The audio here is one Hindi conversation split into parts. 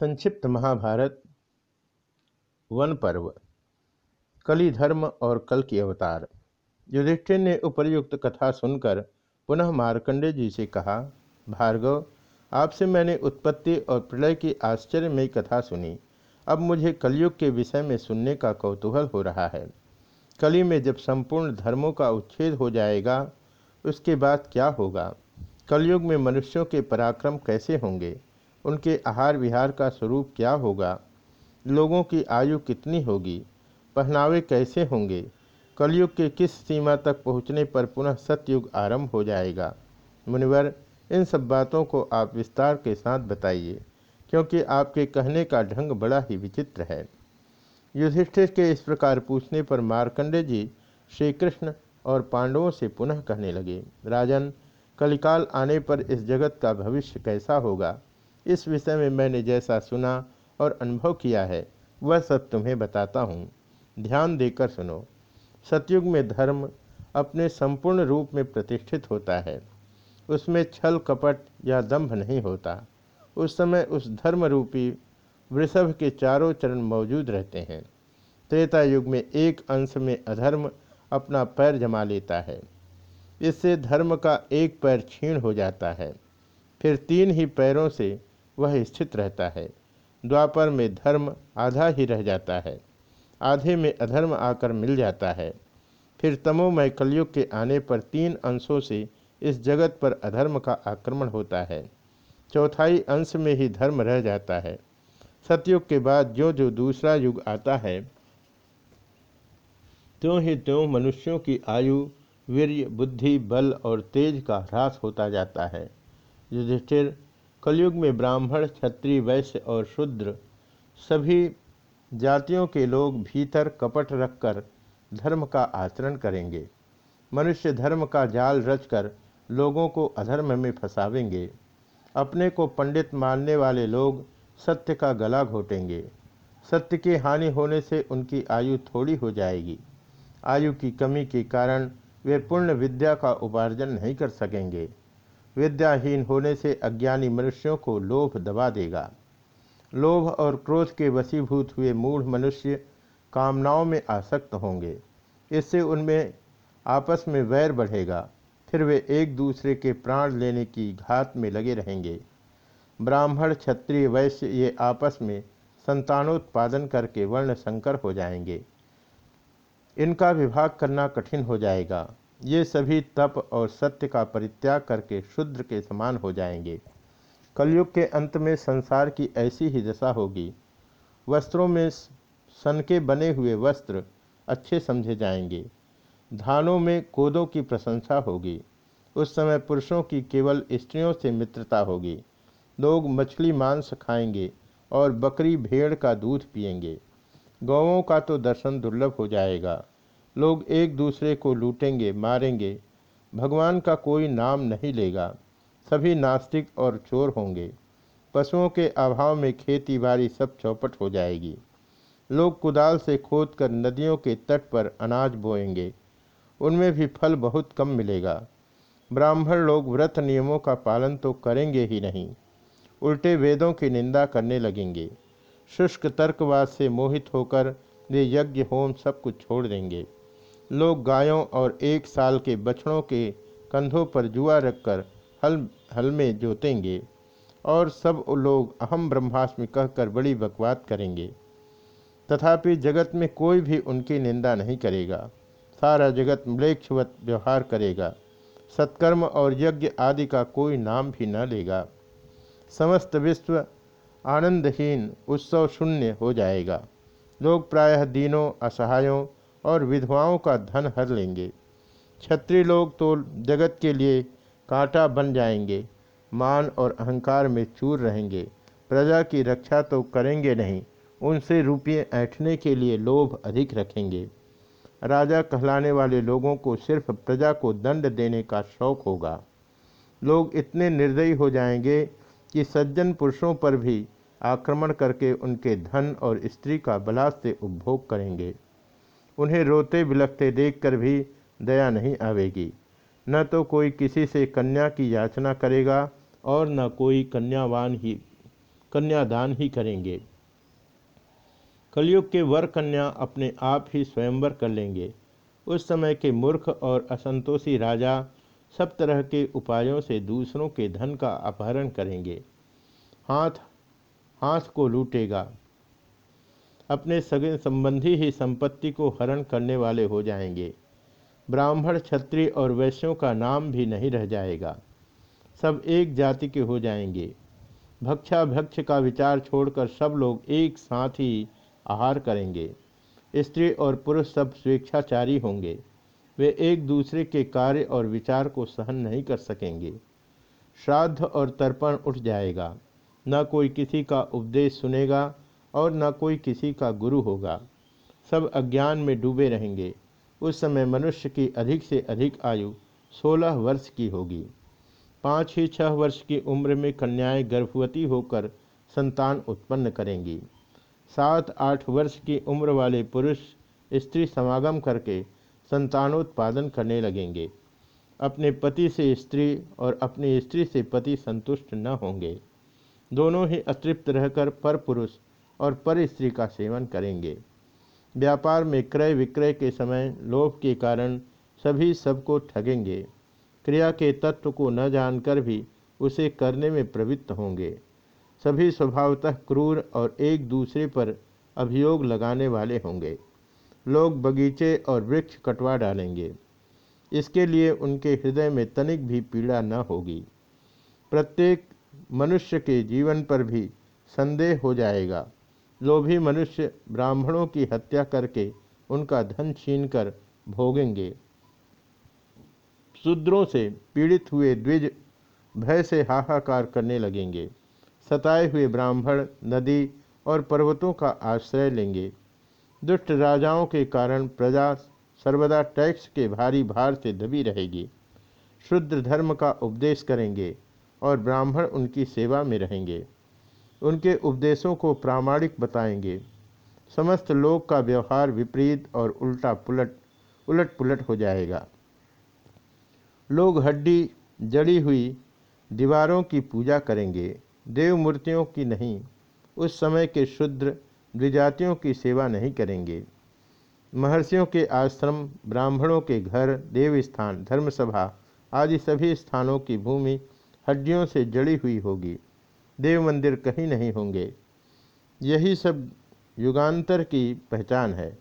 संक्षिप्त महाभारत, वन पर्व कली धर्म और कल की अवतार। युधिष्ठिर ने उपर्युक्त कथा सुनकर पुनः मार्कंडे जी से कहा, भार्गव, आपसे मैंने उत्पत्ति और प्रलय की आश्चर्यमयी कथा सुनी। अब मुझे कलयुग के विषय में सुनने का कौतूहल हो रहा है। कली में जब संपूर्ण धर्मों का उच्छेद हो जाएगा, उसके बाद क्या होगा? कलयुग में मनुष्यों के पराक्रम कैसे होंगे? उनके आहार विहार का स्वरूप क्या होगा? लोगों की आयु कितनी होगी? पहनावे कैसे होंगे? कलयुग के किस सीमा तक पहुँचने पर पुनः सतयुग आरंभ हो जाएगा? मुनिवर, इन सब बातों को आप विस्तार के साथ बताइए, क्योंकि आपके कहने का ढंग बड़ा ही विचित्र है। युधिष्ठिर के इस प्रकार पूछने पर मार्कंडे जी श्री कृष्ण और पांडवों से पुनः कहने लगे, राजन, कलिकाल आने पर इस जगत का भविष्य कैसा होगा? इस विषय में मैंने जैसा सुना और अनुभव किया है, वह सब तुम्हें बताता हूँ। ध्यान देकर सुनो, सतयुग में धर्म अपने संपूर्ण रूप में प्रतिष्ठित होता है। उसमें छल कपट या दंभ नहीं होता। उस समय उस धर्म रूपी वृषभ के चारों चरण मौजूद रहते हैं। त्रेता युग में एक अंश में अधर्म अपना पैर जमा लेता है। इससे धर्म का एक पैर छीण हो जाता है। फिर तीन ही पैरों से वह स्थित रहता है। द्वापर में धर्म आधा ही रह जाता है। आधे में अधर्म आकर मिल जाता है। फिर तमोमय कलयुग के आने पर तीन अंशों से इस जगत पर अधर्म का आक्रमण होता है। चौथाई अंश में ही धर्म रह जाता है। सतयुग के बाद जो जो दूसरा युग आता है त्यों ही त्यों मनुष्यों की आयु, वीर्य, बुद्धि, बल और तेज का ह्रास होता जाता है। युधिष्ठिर कलयुग में ब्राह्मण, क्षत्रिय, वैश्य और शूद्र सभी जातियों के लोग भीतर कपट रखकर धर्म का आचरण करेंगे। मनुष्य धर्म का जाल रचकर लोगों को अधर्म में फंसावेंगे। अपने को पंडित मानने वाले लोग सत्य का गला घोटेंगे। सत्य की हानि होने से उनकी आयु थोड़ी हो जाएगी। आयु की कमी के कारण वे पूर्ण विद्या का उपार्जन नहीं कर सकेंगे। विद्याहीन होने से अज्ञानी मनुष्यों को लोभ दबा देगा। लोभ और क्रोध के वसीभूत हुए मूढ़ मनुष्य कामनाओं में आसक्त होंगे। इससे उनमें आपस में वैर बढ़ेगा। फिर वे एक दूसरे के प्राण लेने की घात में लगे रहेंगे। ब्राह्मण, क्षत्रिय, वैश्य ये आपस में संतानोत्पादन करके वर्ण संकर हो जाएँगे। इनका विभाग करना कठिन हो जाएगा। ये सभी तप और सत्य का परित्याग करके शुद्र के समान हो जाएँगे। कलयुग के अंत में संसार की ऐसी ही दशा होगी। वस्त्रों में सन के बने हुए वस्त्र अच्छे समझे जाएँगे। धानों में कोदों की प्रशंसा होगी। उस समय पुरुषों की केवल स्त्रियों से मित्रता होगी। लोग मछली मांस खाएँगे और बकरी भेड़ का दूध पिएँगे। गौों का तो दर्शन दुर्लभ हो जाएगा। लोग एक दूसरे को लूटेंगे, मारेंगे। भगवान का कोई नाम नहीं लेगा। सभी नास्तिक और चोर होंगे। पशुओं के अभाव में खेती बाड़ी सब चौपट हो जाएगी। लोग कुदाल से खोदकर नदियों के तट पर अनाज बोएँगे। उनमें भी फल बहुत कम मिलेगा। ब्राह्मण लोग व्रत नियमों का पालन तो करेंगे ही नहीं। उल्टे वेदों की निंदा करने लगेंगे। शुष्क तर्कवाद से मोहित होकर वे यज्ञ होम सब कुछ छोड़ देंगे। लोग गायों और एक साल के बछड़ों के कंधों पर जुआ रखकर हल हल में जोतेंगे और सब लोग अहम ब्रह्मास्मि कहकर बड़ी बकवाद करेंगे। तथापि जगत में कोई भी उनकी निंदा नहीं करेगा। सारा जगत म्लेक्षवत व्यवहार करेगा। सत्कर्म और यज्ञ आदि का कोई नाम भी न लेगा। समस्त विश्व आनंदहीन, उत्सव शून्य हो जाएगा। लोग प्रायः दीनों, असहायों और विधवाओं का धन हर लेंगे। क्षत्रिय लोग तो जगत के लिए कांटा बन जाएँगे, मान और अहंकार में चूर रहेंगे। प्रजा की रक्षा तो करेंगे नहीं, उनसे रुपये ऐंठने के लिए लोभ अधिक रखेंगे। राजा कहलाने वाले लोगों को सिर्फ़ प्रजा को दंड देने का शौक होगा। लोग इतने निर्दयी हो जाएँगे कि सज्जन पुरुषों पर भी आक्रमण करके उनके धन और स्त्री का बलात् से उपभोग करेंगे। उन्हें रोते बिलखते देखकर भी दया नहीं आवेगी। न तो कोई किसी से कन्या की याचना करेगा और न कोई कन्यावान ही, कन्यादान ही करेंगे। कलयुग के वर कन्या अपने आप ही स्वयंवर कर लेंगे। उस समय के मूर्ख और असंतोषी राजा सब तरह के उपायों से दूसरों के धन का अपहरण करेंगे। हाथ हाथ को लूटेगा। अपने सगे संबंधी ही संपत्ति को हरण करने वाले हो जाएँगे। ब्राह्मण, क्षत्रिय और वैश्यों का नाम भी नहीं रह जाएगा। सब एक जाति के हो जाएँगे। भक्षा भक्ष का विचार छोड़कर सब लोग एक साथ ही आहार करेंगे। स्त्री और पुरुष सब स्वेच्छाचारी होंगे। वे एक दूसरे के कार्य और विचार को सहन नहीं कर सकेंगे। श्राद्ध और तर्पण उठ जाएगा। न कोई किसी का उपदेश सुनेगा और न कोई किसी का गुरु होगा। सब अज्ञान में डूबे रहेंगे। उस समय मनुष्य की अधिक से अधिक आयु सोलह वर्ष की होगी। पाँच ही छह वर्ष की उम्र में कन्याएँ गर्भवती होकर संतान उत्पन्न करेंगी। सात आठ वर्ष की उम्र वाले पुरुष स्त्री समागम करके संतानोत्पादन करने लगेंगे। अपने पति से स्त्री और अपनी स्त्री से पति संतुष्ट न होंगे। दोनों ही अतृप्त रहकर पर पुरुष और पर स्त्री का सेवन करेंगे। व्यापार में क्रय विक्रय के समय लोभ के कारण सभी सबको ठगेंगे। क्रिया के तत्व को न जानकर भी उसे करने में प्रवृत्त होंगे। सभी स्वभावतः क्रूर और एक दूसरे पर अभियोग लगाने वाले होंगे। लोग बगीचे और वृक्ष कटवा डालेंगे। इसके लिए उनके हृदय में तनिक भी पीड़ा न होगी। प्रत्येक मनुष्य के जीवन पर भी संदेह हो जाएगा। लोभी मनुष्य ब्राह्मणों की हत्या करके उनका धन छीन कर भोगेंगे। शूद्रों से पीड़ित हुए द्विज भय से हाहाकार करने लगेंगे। सताए हुए ब्राह्मण नदी और पर्वतों का आश्रय लेंगे। दुष्ट राजाओं के कारण प्रजा सर्वदा टैक्स के भारी भार से दबी रहेगी। शुद्ध धर्म का उपदेश करेंगे और ब्राह्मण उनकी सेवा में रहेंगे। उनके उपदेशों को प्रामाणिक बताएँगे। समस्त लोक का व्यवहार विपरीत और उल्टा पुलट उलट पुलट हो जाएगा। लोग हड्डी जड़ी हुई दीवारों की पूजा करेंगे। देव मूर्तियों की नहीं, उस समय के शुद्र द्विजातियों की सेवा नहीं करेंगे। महर्षियों के आश्रम, ब्राह्मणों के घर देव स्थान धर्मसभा आदि सभी स्थानों की भूमि हड्डियों से जड़ी हुई होगी। देव मंदिर कहीं नहीं होंगे। यही सब युगांतर की पहचान है।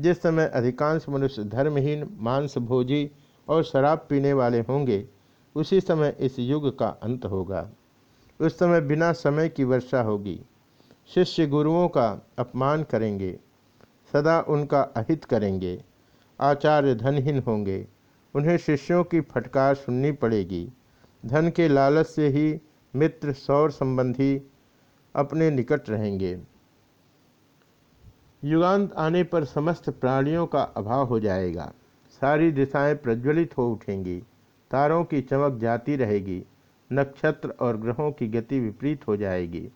जिस समय अधिकांश मनुष्य धर्महीन, मांस भोजी और शराब पीने वाले होंगे, उसी समय इस युग का अंत होगा। उस समय बिना समय की वर्षा होगी। शिष्य गुरुओं का अपमान करेंगे। सदा उनका अहित करेंगे। आचार्य धनहीन होंगे। उन्हें शिष्यों की फटकार सुननी पड़ेगी। धन के लालच से ही मित्र सौर संबंधी अपने निकट रहेंगे। युगांत आने पर समस्त प्राणियों का अभाव हो जाएगा। सारी दिशाएँ प्रज्वलित हो उठेंगी। तारों की चमक जाती रहेगी। नक्षत्र और ग्रहों की गति विपरीत हो जाएगी।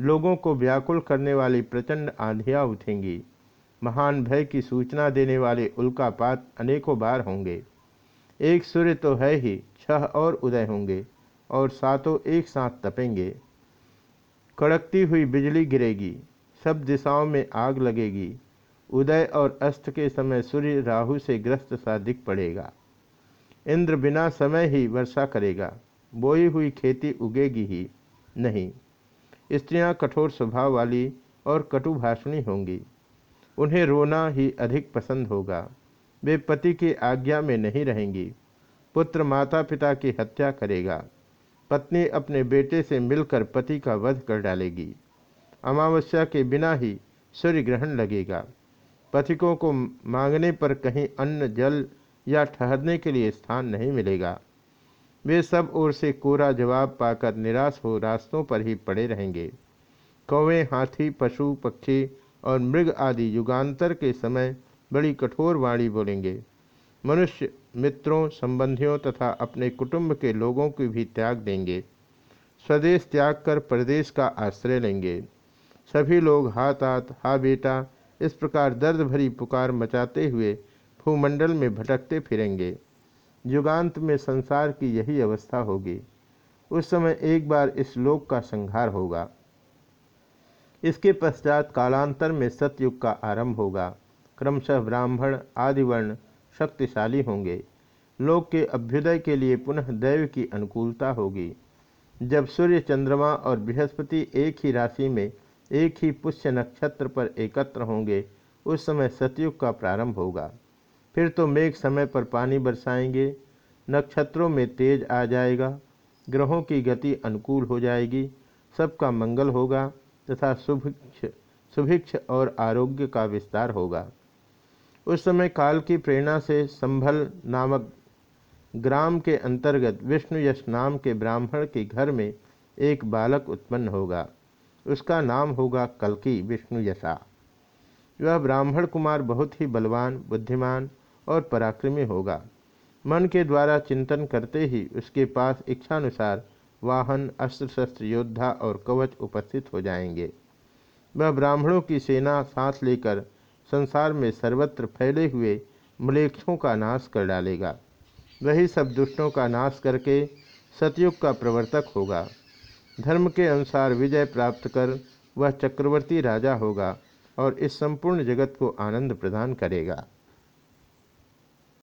लोगों को व्याकुल करने वाली प्रचंड आंधियाँ उठेंगी। महान भय की सूचना देने वाले उल्कापात अनेकों बार होंगे। एक सूर्य तो है ही, छह और उदय होंगे। और सातों एक साथ तपेंगे। कड़कती हुई बिजली गिरेगी, सब दिशाओं में आग लगेगी। उदय और अस्त के समय सूर्य राहु से ग्रस्त सा दिख पड़ेगा। इंद्र बिना समय ही वर्षा करेगा, बोई हुई खेती उगेगी ही नहीं। स्त्रियाँ कठोर स्वभाव वाली और कटुभाषणी होंगी। उन्हें रोना ही अधिक पसंद होगा। वे पति की आज्ञा में नहीं रहेंगी। पुत्र माता पिता की हत्या करेगा। पत्नी अपने बेटे से मिलकर पति का वध कर डालेगी। अमावस्या के बिना ही सूर्य ग्रहण लगेगा। पथिकों को मांगने पर कहीं अन्न, जल या ठहरने के लिए स्थान नहीं मिलेगा। वे सब ओर से कोरा जवाब पाकर निराश हो रास्तों पर ही पड़े रहेंगे। कौवे, हाथी, पशु, पक्षी और मृग आदि युगांतर के समय बड़ी कठोर वाणी बोलेंगे। मनुष्य मित्रों, संबंधियों तथा अपने कुटुंब के लोगों को भी त्याग देंगे। स्वदेश त्याग कर प्रदेश का आश्रय लेंगे। सभी लोग हाथ हाथ हा बेटा इस प्रकार दर्द भरी पुकार मचाते हुए भूमंडल में भटकते फिरेंगे। युगांत में संसार की यही अवस्था होगी। उस समय एक बार इस लोक का संहार होगा। इसके पश्चात कालांतर में सतयुग का आरंभ होगा। क्रमशः ब्राह्मण आदि वर्ण शक्तिशाली होंगे। लोक के अभ्युदय के लिए पुनः दैव की अनुकूलता होगी। जब सूर्य चंद्रमा और बृहस्पति एक ही राशि में एक ही पुष्य नक्षत्र पर एकत्र होंगे, उस समय सतयुग का प्रारंभ होगा। फिर तो मेघ समय पर पानी बरसाएँगे, नक्षत्रों में तेज आ जाएगा, ग्रहों की गति अनुकूल हो जाएगी, सबका मंगल होगा तथा सुभिक्ष सुभिक्ष और आरोग्य का विस्तार होगा। उस समय काल की प्रेरणा से संभल नामक ग्राम के अंतर्गत विष्णु यश नाम के ब्राह्मण के घर में एक बालक उत्पन्न होगा। उसका नाम होगा कलकी विष्णु यशा। वह ब्राह्मण कुमार बहुत ही बलवान, बुद्धिमान और पराक्रमी होगा। मन के द्वारा चिंतन करते ही उसके पास इच्छानुसार वाहन अस्त्र शस्त्र योद्धा और कवच उपस्थित हो जाएँगे। वह ब्राह्मणों की सेना, साथ लेकर संसार में सर्वत्र फैले हुए मलेक्षों का नाश कर डालेगा। वही सब दुष्टों का नाश करके सतयुग का प्रवर्तक होगा। धर्म के अनुसार विजय प्राप्त कर वह चक्रवर्ती राजा होगा और इस संपूर्ण जगत को आनंद प्रदान करेगा।